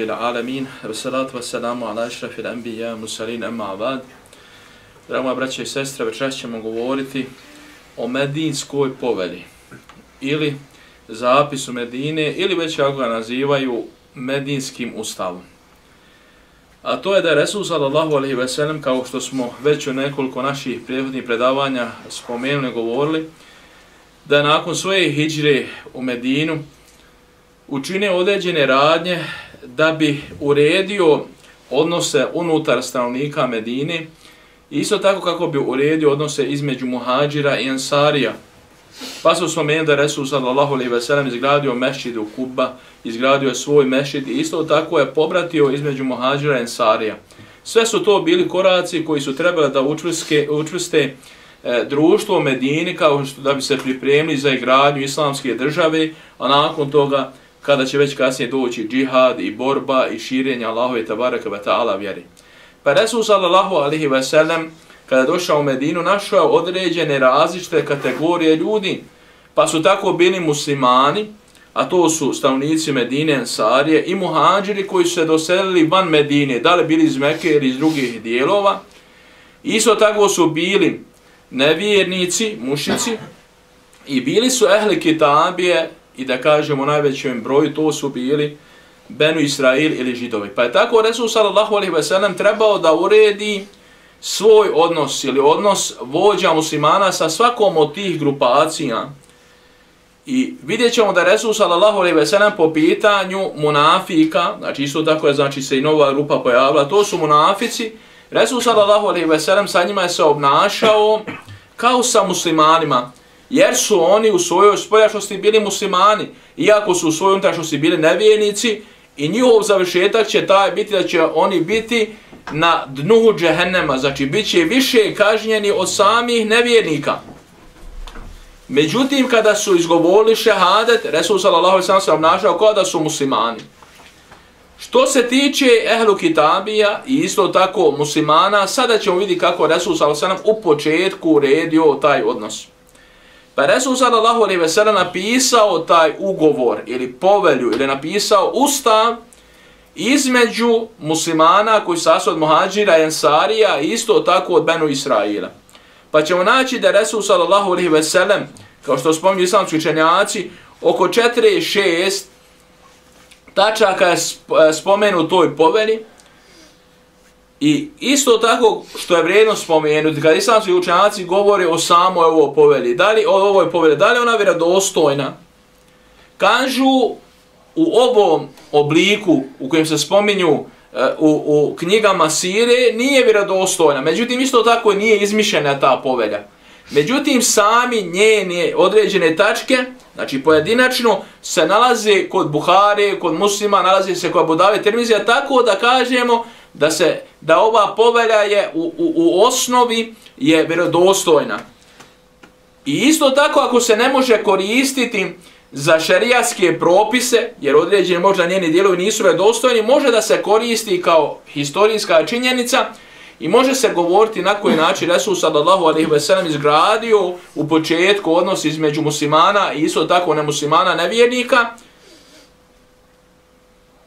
Rabbil Alamin wa salatu wa salamu ala ašrafil anbiya musalin amma abad Drago moja braća i sestre, večeras ćemo govoriti o Medinskoj povelji ili zapisu Medine ili već ako ga nazivaju Medinskim ustavom. A to je da je Resul sallallahu alaihi ve sellem, kao što smo već u nekoliko naših prijevodnih predavanja spomenuli govorili, da je nakon svoje hijđre u Medinu učine određene radnje da bi uredio odnose unutar stanovnika Medine, isto tako kako bi uredio odnose između muhađira i ansarija. Pa su spomenuli da Resul sallallahu alaihi ve sellem izgradio mešćid u Kuba, izgradio je svoj mešćid i isto tako je pobratio između muhađira i ansarija. Sve su to bili koraci koji su trebali da učvrste, učvrste e, društvo Medini kao što da bi se pripremili za igradnju islamske države, a nakon toga kada će već kasnije doći džihad i borba i širenje Allahove tabaraka wa ta'ala vjeri. Pa Resul sallallahu alihi ve sellem kada je došao u Medinu našao određene različite kategorije ljudi pa su tako bili muslimani a to su stavnici Medine, Ansarije i muhađiri koji su se doselili van Medine, da li bili iz Mekke ili iz drugih dijelova. Isto tako su bili nevjernici, mušici i bili su ehli kitabije i da kažemo najvećem broju, to su bili Benu Israil ili Židovi. Pa je tako Resul sallallahu alaihi ve sellem trebao da uredi svoj odnos ili odnos vođa muslimana sa svakom od tih grupacija. I vidjet ćemo da Resul sallallahu alaihi ve sellem po pitanju munafika, znači isto tako je znači se i nova grupa pojavila, to su munafici, Resul sallallahu alaihi ve sellem sa njima je se obnašao kao sa muslimanima, jer su oni u svojoj spoljašnosti bili muslimani, iako su u svojoj unutrašnosti bili nevijenici, i njihov završetak će taj biti da će oni biti na dnu džehennema, znači bit će više kažnjeni od samih nevjernika. Međutim, kada su izgovorili šehadet, Resul sallallahu alaihi sallam se obnašao kao da su muslimani. Što se tiče ehlu kitabija i isto tako muslimana, sada ćemo vidjeti kako Resul sallallahu alaihi sallam u početku uredio taj odnos. Pa Resul sallallahu alaihi ve sellem napisao taj ugovor ili povelju ili napisao ustav između muslimana koji su od muhađira i ensarija isto tako od Benu Israila. Pa ćemo naći da Resul sallallahu alaihi ve sellem, kao što spominju islamski učenjaci, oko 4-6 tačaka je e, spomenu toj poveli, I isto tako što je vrijedno spomenuti, kad islamski učenjaci govore o samoj ovoj poveli, da li o ovoj povelji, da li ona vjerodostojna, kažu u ovom obliku u kojem se spominju eh, u, u knjigama Sire, nije vjerodostojna. Međutim, isto tako nije izmišljena ta povelja. Međutim, sami njene određene tačke, znači pojedinačno, se nalaze kod Buhare, kod muslima, nalaze se kod Budave Termizija, tako da kažemo da se da ova povelja je u, u, u osnovi je vjerodostojna. I isto tako ako se ne može koristiti za šerijatske propise, jer određeni možda njeni dijelovi nisu vjerodostojni, može da se koristi kao historijska činjenica i može se govoriti na koji način Resul sallallahu alaihi ve sellem izgradio u početku odnos između muslimana i isto tako nemuslimana nevjernika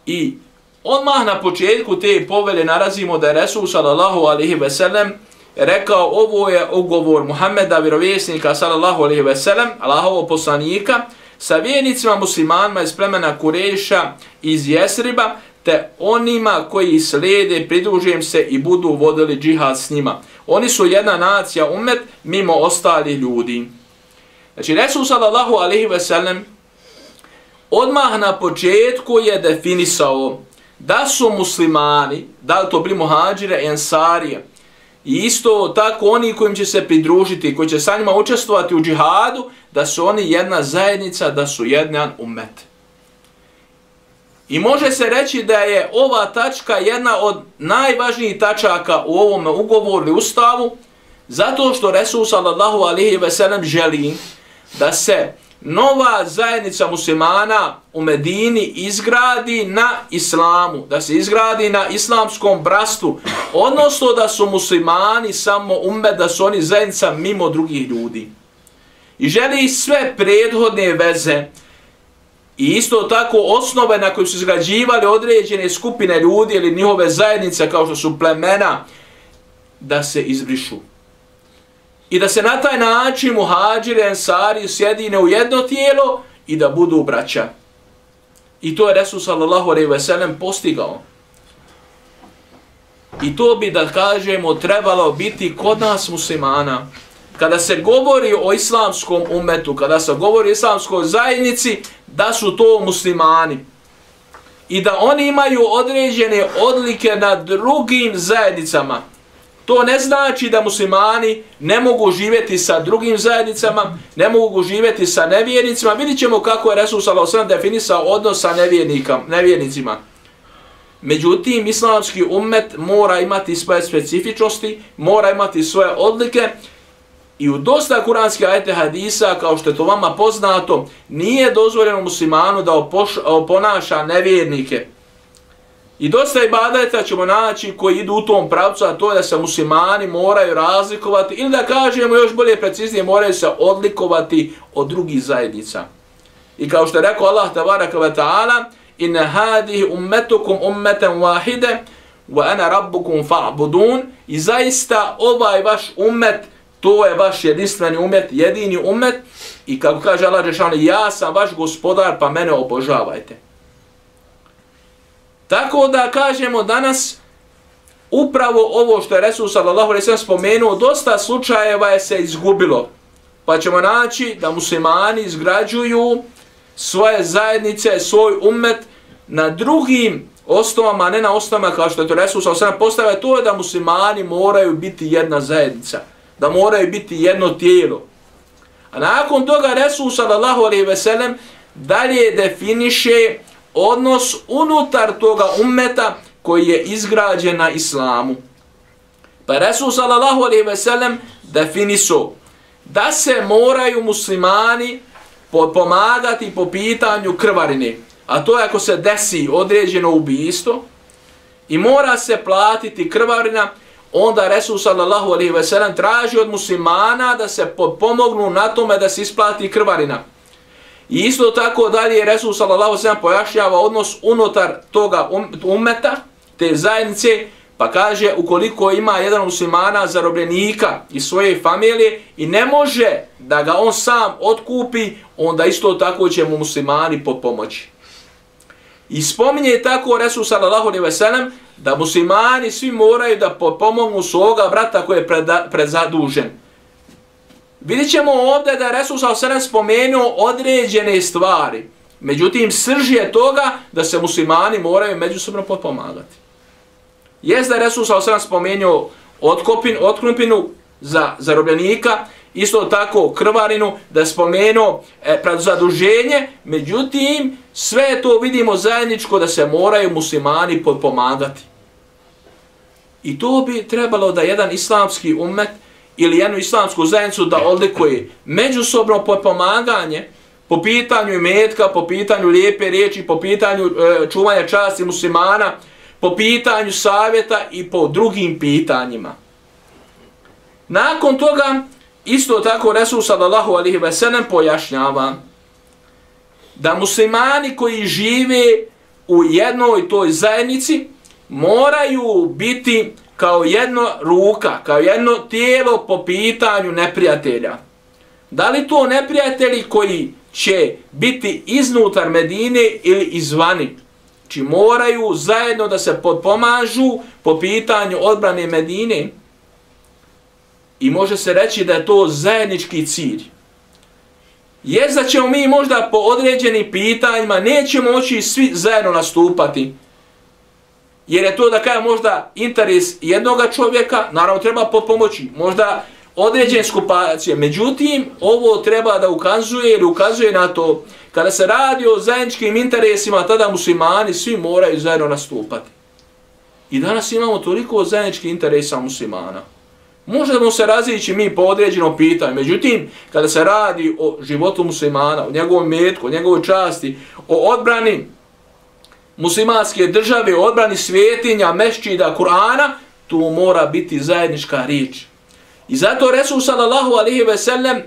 i Odmah na početku te povelje narazimo da je Resul sallallahu alaihi ve sellem rekao ovo je ugovor Muhammeda vjerovjesnika sallallahu alaihi ve sellem, Allahovo poslanika, sa vjernicima muslimanima iz plemena Kureša iz Jesriba, te onima koji slijede pridružujem se i budu vodili džihad s njima. Oni su jedna nacija umet mimo ostali ljudi. Znači Resul sallallahu alaihi ve sellem odmah na početku je definisao da su muslimani, da li to bili muhađire i ensarije, i isto tako oni kojim će se pridružiti, koji će sa njima učestvovati u džihadu, da su oni jedna zajednica, da su jedan umet. I može se reći da je ova tačka jedna od najvažnijih tačaka u ovom ugovoru i ustavu, zato što Resul sallallahu alihi veselem želi da se nova zajednica muslimana u Medini izgradi na islamu, da se izgradi na islamskom brastu, odnosno da su muslimani samo umet, da su oni zajednica mimo drugih ljudi. I želi sve prethodne veze I isto tako osnove na koje su izgrađivali određene skupine ljudi ili njihove zajednice kao što su plemena, da se izbrišu. I da se na taj način muhađire ensari sjedine u jedno tijelo i da budu braća. I to je Resul sallallahu alaihi ve sellem postigao. I to bi da kažemo trebalo biti kod nas muslimana. Kada se govori o islamskom umetu, kada se govori o islamskoj zajednici, da su to muslimani. I da oni imaju određene odlike na drugim zajednicama. To ne znači da muslimani ne mogu živjeti sa drugim zajednicama, ne mogu živjeti sa nevjernicima. Vidjet ćemo kako je Resul s.a.v. definisao odnos sa nevjernicima. Međutim, islamski umet mora imati svoje specifičnosti, mora imati svoje odlike i u dosta kuranskih ajete hadisa, kao što je to vama poznato, nije dozvoljeno muslimanu da oponaša nevjernike. I dosta ibadeta ćemo naći koji idu u tom pravcu, a to je da se muslimani moraju razlikovati ili da kažemo još bolje preciznije, moraju se odlikovati od drugih zajednica. I kao što je rekao Allah tabaraka wa ta'ala, in hadih ummetukum ummeten wahide, wa ana rabbukum fa'budun, i zaista ovaj vaš ummet, to je vaš jedinstveni ummet, jedini ummet, i kako kaže Allah Žešan, ja sam vaš gospodar, pa mene obožavajte. Tako da kažemo danas upravo ovo što je Resul sallallahu alejhi ve spomenuo, dosta slučajeva je se izgubilo. Pa ćemo naći da muslimani izgrađuju svoje zajednice, svoj ummet na drugim osnovama, ne na osnovama kao što je to Resul sallallahu alejhi ve postavlja, to je da muslimani moraju biti jedna zajednica, da moraju biti jedno tijelo. A nakon toga Resul sallallahu alejhi ve sellem dalje definiše odnos unutar toga ummeta koji je izgrađen na islamu. Pa Resul sallallahu alaihi ve sellem definiso da se moraju muslimani pomagati po pitanju krvarine. A to je ako se desi određeno ubijstvo i mora se platiti krvarina, onda Resul sallallahu alaihi ve sellem traži od muslimana da se pomognu na tome da se isplati krvarina. I isto tako dalje Resul sallallahu sallam pojašnjava odnos unutar toga um, ummeta, umeta, te zajednice, pa kaže ukoliko ima jedan muslimana zarobljenika iz svoje familije i ne može da ga on sam otkupi, onda isto tako će mu muslimani pomoći. I spominje tako Resul sallallahu alejhi ve sellem da muslimani svi moraju da pomognu svoga brata koji je prezadužen. Vidjet ćemo ovdje da je Resul s.a.v. spomenuo određene stvari. Međutim, srž je toga da se muslimani moraju međusobno potpomagati. Jest da je Resul s.a.v. spomenuo otkopin, otknupinu za zarobljenika, isto tako krvarinu, da je spomenuo e, zaduženje, međutim, sve to vidimo zajedničko da se moraju muslimani potpomagati. I to bi trebalo da jedan islamski umet ili jednu islamsku zajednicu da odlikuje međusobno pomaganje po pitanju imetka, po pitanju lijepe riječi, po pitanju e, čuvanja časti muslimana, po pitanju savjeta i po drugim pitanjima. Nakon toga, isto tako Resul sallallahu alihi veselem pojašnjava da muslimani koji žive u jednoj toj zajednici moraju biti kao jedno ruka, kao jedno tijelo po pitanju neprijatelja. Da li to neprijatelji koji će biti iznutar Medine ili izvani? Či moraju zajedno da se podpomažu po pitanju odbrane Medine? I može se reći da je to zajednički cilj. Jest da ćemo mi možda po određenim pitanjima nećemo moći svi zajedno nastupati, Jer je to da kaže možda interes jednog čovjeka, naravno treba po pomoći, možda određen skupacije. Međutim, ovo treba da ukazuje ili ukazuje na to, kada se radi o zajedničkim interesima, tada muslimani svi moraju zajedno nastupati. I danas imamo toliko zajedničkih interesa muslimana. Možemo se razići mi po određenom pitanju, međutim, kada se radi o životu muslimana, o njegovom metku, o njegovoj časti, o odbrani muslimanske države, odbrani svjetinja, mešćida, Kur'ana, tu mora biti zajednička riječ. I zato Resul sallallahu alihi ve sellem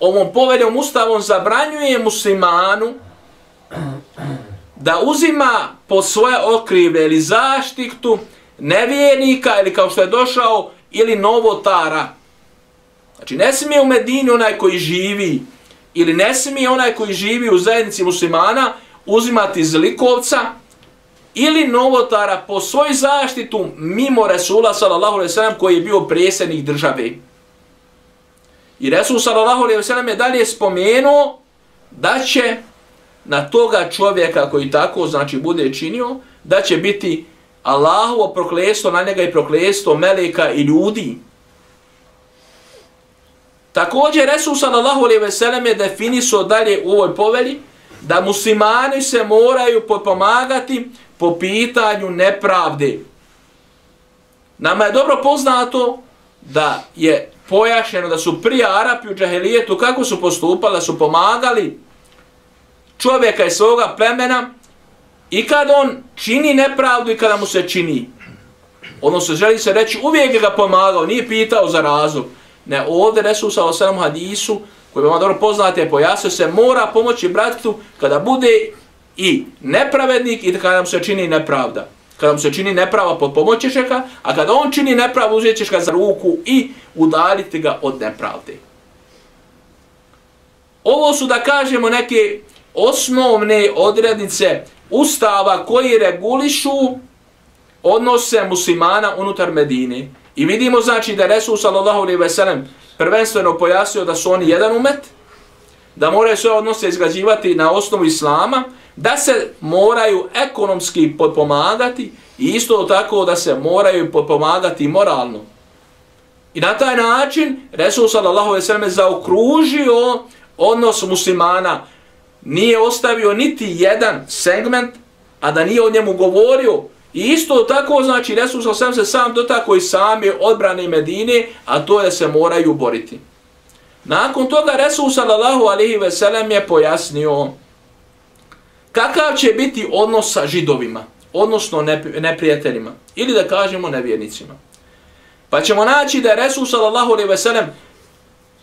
ovom poveljom ustavom zabranjuje muslimanu da uzima po svoje okrivlje ili zaštitu nevjernika ili kao što je došao ili novotara. Znači ne smije u Medini onaj koji živi ili ne smije onaj koji živi u zajednici muslimana uzimati zlikovca ili novotara po svoj zaštitu mimo Resula sallallahu alaihi sallam koji je bio predsjednik države. I Resul sallallahu alaihi sallam je dalje spomenuo da će na toga čovjeka koji tako znači bude činio, da će biti Allahovo proklestvo na njega i proklestvo meleka i ljudi. Također Resul sallallahu alaihi ve sellem je definisao dalje u ovoj poveli da muslimani se moraju pomagati po pitanju nepravde. Nama je dobro poznato da je pojašnjeno da su prije Arapi u džahelijetu kako su postupali, da su pomagali čovjeka iz svoga plemena i kad on čini nepravdu i kada mu se čini. Ono se želi se reći, uvijek je ga pomagao, nije pitao za razlog. Ne, ovdje Resul sa osanom hadisu, koji vam dobro poznate, pojasnio se, mora pomoći bratu kada bude i nepravednik i kada mu se čini nepravda. Kada mu se čini neprava, potpomoćeš ga, a kada on čini nepravu, uzet ga za ruku i udaliti ga od nepravde. Ovo su, da kažemo, neke osnovne odrednice ustava koji regulišu odnose muslimana unutar Medine. I vidimo znači da Resul sallallahu alaihi ve sellem prvenstveno pojasnio da su oni jedan umet, da moraju sve odnose izgrađivati na osnovu islama, da se moraju ekonomski potpomagati i isto tako da se moraju potpomagati moralno. I na taj način Resul sallallahu alejhi ve sellem zaokružio odnos muslimana nije ostavio niti jedan segment, a da nije o njemu govorio. I isto tako, znači, Resus sam se sam dotako i sami odbrane Medine, a to je da se moraju boriti. Nakon toga Resul sallallahu alaihi ve sellem je pojasnio kakav će biti odnos sa židovima, odnosno neprijateljima, ili da kažemo nevjernicima. Pa ćemo naći da je Resul sallallahu alaihi ve sellem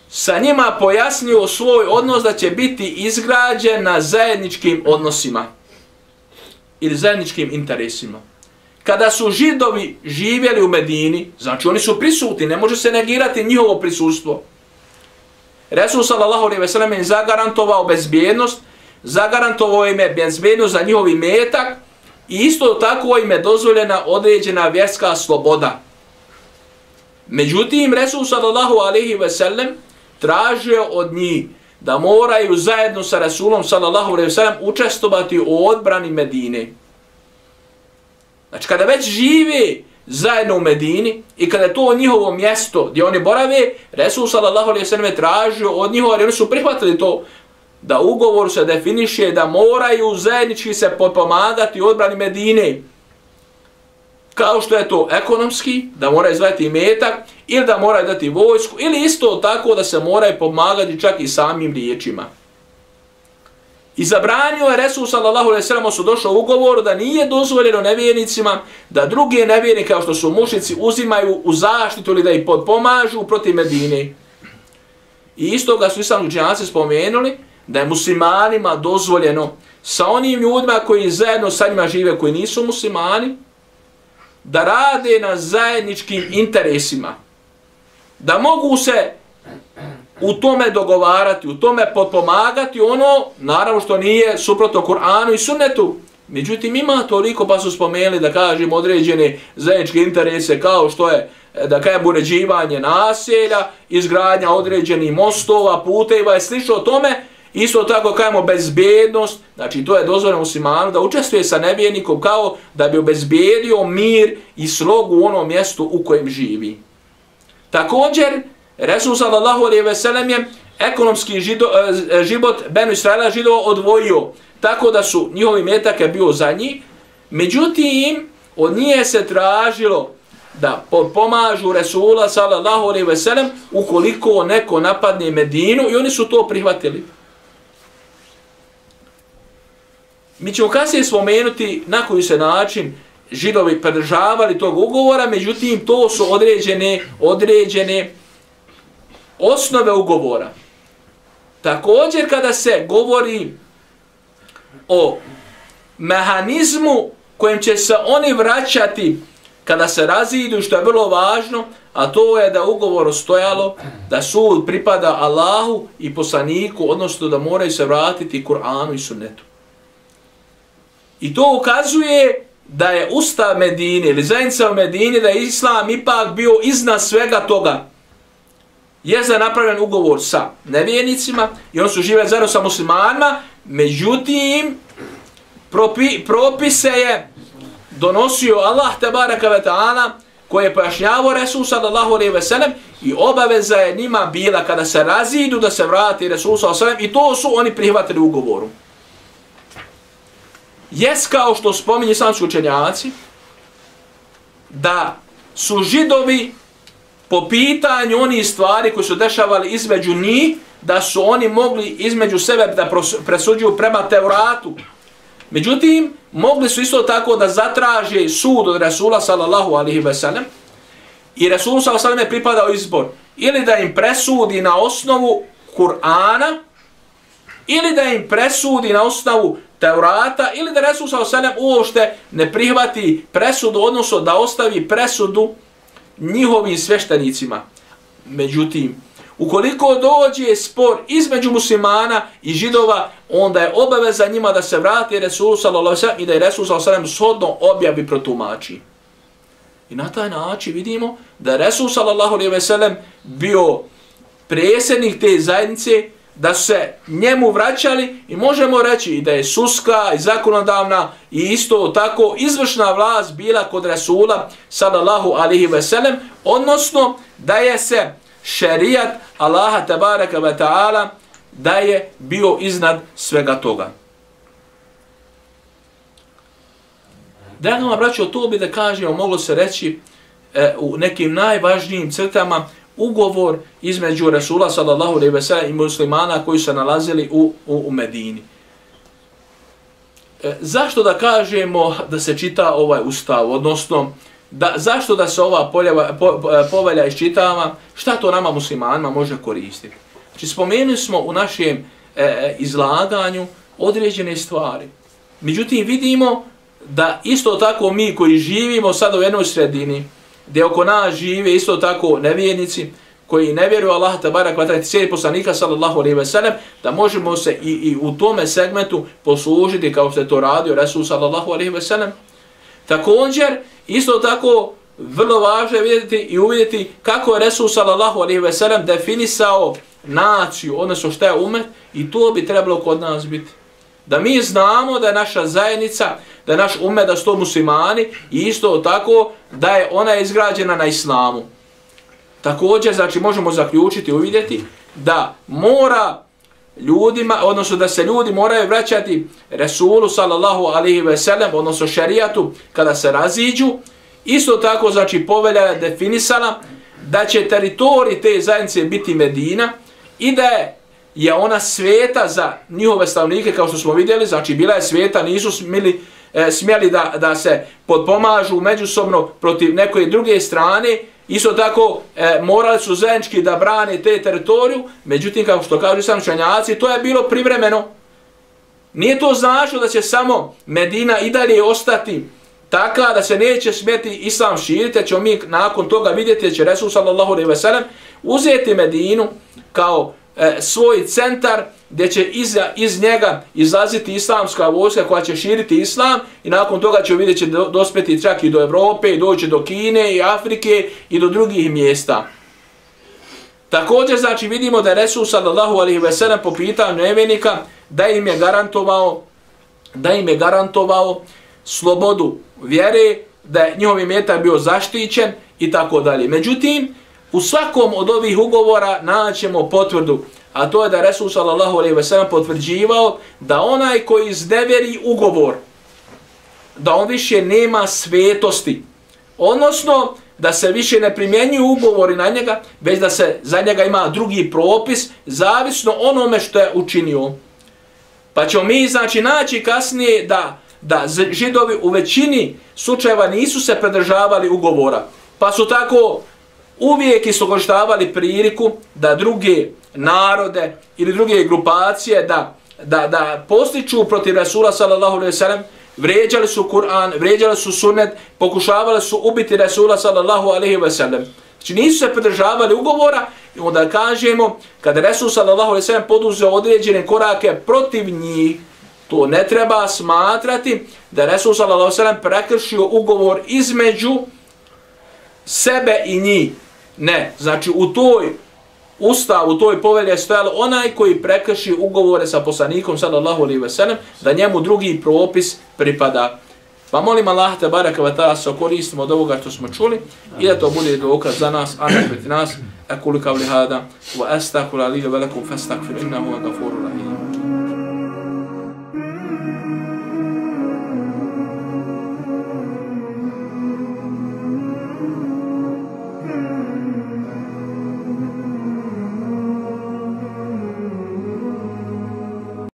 sa njima pojasnio svoj odnos da će biti izgrađen na zajedničkim odnosima ili zajedničkim interesima. Kada su židovi živjeli u Medini, znači oni su prisutni, ne može se negirati njihovo prisustvo. Resul sallallahu alejhi ve sellem je zagarantovao bezbjednost, zagarantovao im je bezbjednost za njihov imetak i isto tako im je dozvoljena određena vjerska sloboda. Međutim, Resul sallallahu alejhi ve sellem tražio od njih da moraju zajedno sa Rasulom sallallahu alejhi ve sellem učestvovati u odbrani Medine. Znači kada već žive zajedno u Medini i kada je to njihovo mjesto gdje oni borave, Resul sallallahu alejhi ve sellem tražio od njih, ali oni su prihvatili to da ugovor se definiše da moraju zajednički se potpomagati u odbrani Medine kao što je to ekonomski, da mora izvajati metak, ili da mora dati vojsku, ili isto tako da se mora pomagati čak i samim riječima. I zabranio je Resul sallallahu alejhi ve sellem su došao u ugovoru da nije dozvoljeno nevjernicima da druge nevjernike kao što su mušnici uzimaju u zaštitu ili da ih pomažu protiv Medine. I isto ga su islam učenjaci spomenuli da je muslimanima dozvoljeno sa onim ljudima koji zajedno sa njima žive koji nisu muslimani, da rade na zajedničkim interesima, da mogu se u tome dogovarati, u tome potpomagati ono, naravno što nije suprotno Kur'anu i sunnetu. Međutim, ima toliko pa su spomenuli da kažem određene zajedničke interese kao što je e, da kažem, uređivanje naselja, izgradnja određenih mostova, puteva i slično tome, Isto tako kajemo bezbjednost, znači to je dozvoljeno muslimanu da učestvuje sa nevjernikom kao da bi obezbedio mir i slogu u onom mjestu u kojem živi. Također, Resul sallallahu alaihi ve sellem je ekonomski žido, e, e, život Benu Israela židova odvojio tako da su njihovi metake bio za njih. Međutim, od nije se tražilo da pomažu Resula sallallahu alaihi ve sellem ukoliko neko napadne Medinu i oni su to prihvatili. Mi ćemo kasnije spomenuti na koji se način židovi predržavali tog ugovora, međutim to su određene, određene osnove ugovora. Također kada se govori o mehanizmu kojim će se oni vraćati kada se razidu, što je vrlo važno, a to je da ugovor ostojalo, da sud pripada Allahu i poslaniku, odnosno da moraju se vratiti Kur'anu i sunnetu. I to ukazuje da je ustav Medine ili zajednica u Medini, da je Islam ipak bio iznad svega toga jeste napravljen ugovor sa nevjernicima i on su žive zajedno sa muslimanima, međutim, propi, propise je donosio Allah tabaraka ve ta'ala koji je pojašnjavao Resul sallallahu alaihi ve sellem i obaveza je njima bila kada se razidu da se vrati Resul sallallahu alaihi ve sellem i to su oni prihvatili ugovoru. Jes kao što spominje islamski učenjaci da su židovi po pitanju oni stvari koji su dešavali između njih, da su oni mogli između sebe da presuđuju prema Tevratu, Međutim, mogli su isto tako da zatraže sud od Rasula sallallahu alihi veselem i Rasul sallallahu alihi wasallam je pripadao izbor. Ili da im presudi na osnovu Kur'ana ili da im presudi na osnovu Teurata ili da Rasul sallallahu alihi wasallam uošte ne prihvati presudu, odnosno da ostavi presudu njihovim sveštenicima. Međutim, Ukoliko dođe spor između muslimana i židova, onda je obaveza njima da se vrati Resul sallallahu alejhi i da je Resul sallallahu sallam shodno objavi protumači. I na taj način vidimo da je Resul sallallahu alejhi ve sellem bio predsjednik te zajednice da se njemu vraćali i možemo reći i da je suska i zakonodavna i isto tako izvršna vlast bila kod Rasula sallallahu alihi ve sellem odnosno da je se šerijat Allaha tabaraka wa ta'ala da je bio iznad svega toga. Dragama braćo, to bi da kažemo, moglo se reći e, u nekim najvažnijim crtama ugovor između Resula sallallahu alejhi ve sellem i muslimana koji su nalazili u, u, u Medini. E, zašto da kažemo da se čita ovaj ustav, odnosno da, zašto da se ova poljava, po, e, povelja iščitava, šta to nama muslimanima može koristiti? Znači, spomenuli smo u našem e, e izlaganju određene stvari. Međutim, vidimo da isto tako mi koji živimo sad u jednoj sredini, gdje oko nas žive isto tako nevjernici, koji ne vjeruju Allah tabarak vatala ti cijeli poslanika sallallahu alaihi ve sellem, da možemo se i, i u tome segmentu poslužiti kao što je to radio Resul sallallahu alaihi ve sellem. Također, Isto tako, vrlo važno je vidjeti i uvidjeti kako je Resul sallallahu alaihi ve sellem definisao naciju, odnosno šta je umet, i to bi trebalo kod nas biti. Da mi znamo da je naša zajednica, da je naš umet, da sto muslimani, i isto tako da je ona izgrađena na islamu. Također, znači, možemo zaključiti i uvidjeti da mora ljudima, odnosno da se ljudi moraju vraćati Resulu sallallahu alihi ve sellem, odnosno šerijatu, kada se raziđu. Isto tako, znači, povelja je definisala da će teritorij te zajednice biti Medina i da je je ona sveta za njihove stavnike, kao što smo vidjeli, znači bila je sveta, nisu smili, e, smjeli da, da se podpomažu međusobno protiv neke druge strane, Isto tako, e, morali su zajednički da brane te teritoriju, međutim, kao što kažu sam čanjaci, to je bilo privremeno. Nije to značilo da će samo Medina i dalje ostati takva da se neće smjeti islam širiti, ćemo mi nakon toga vidjeti da će Resul sallallahu alaihi ve sellem uzeti Medinu kao e, svoj centar gdje će iz, iz njega izlaziti islamska vojska koja će širiti islam i nakon toga će vidjet će dospeti čak i do Evrope i doći do Kine i Afrike i do drugih mjesta. Također znači vidimo da je Resul sallallahu alaihi ve sellem po pitanju nevjenika da im je garantovao da im je garantovao slobodu vjere, da je njihov imetak bio zaštićen i tako dalje. Međutim, u svakom od ovih ugovora naćemo potvrdu a to je da Resul sallallahu alejhi ve sellem potvrđivao da onaj koji izneveri ugovor da on više nema svetosti. Odnosno, da se više ne primjenjuju ugovori na njega, već da se za njega ima drugi propis, zavisno onome što je učinio. Pa ćemo mi, znači, naći kasnije da, da židovi u većini slučajeva nisu se predržavali ugovora. Pa su tako uvijek istogoštavali priliku da druge narode ili druge grupacije da da, da postiču protiv Rasula sallallahu alaihi sallam, vređali su Kur'an, vređali su sunnet, pokušavali su ubiti Rasula sallallahu alaihi wa sallam. Znači nisu se pridržavali ugovora i onda kažemo, kada Rasul sallallahu alaihi wa sallam poduzeo određene korake protiv njih, to ne treba smatrati da Rasul sallallahu alaihi wa sallam prekršio ugovor između sebe i njih. Ne, znači u toj ustav, u toj povelji je stojalo onaj koji prekrši ugovore sa poslanikom sallallahu alaihi ve sellem, da njemu drugi propis pripada. Pa molim Allah te baraka wa ta'ala se koristimo od ovoga što smo čuli i da to bude dokaz za nas, a ne nas. Ekulu kao li hada, wa estakula li velakum, festakfir innahu wa gafuru rahim.